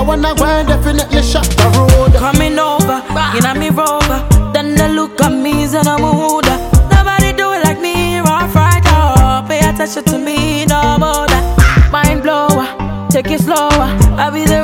I wanna go and definitely shut the road. Coming over, you know me rover. Then they look at me and I'm mood. Nobody do it like me, rough right up. Pay attention to me, no more. Mind blower, take it slower. I'll be the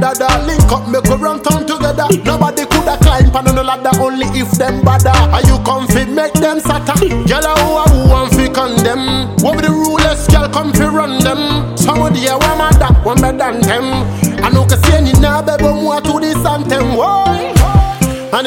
dada Link up, make we run town together. Nobody coulda climb on the ladder Only if them bada Are you come fi make them Girl a who a who want fi condemn. What the rulers, girl come fi run them. Some of the one mother, one better than them. I know can see any now, baby, more to this anthem. Whoa. And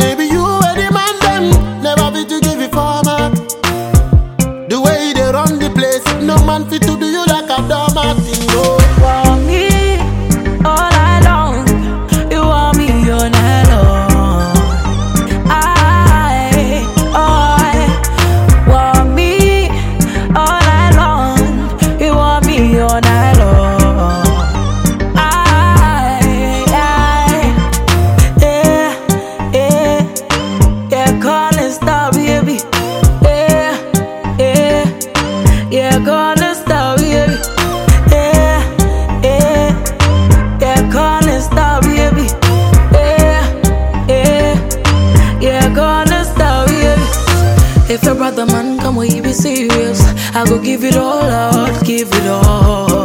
give it all out, give it all.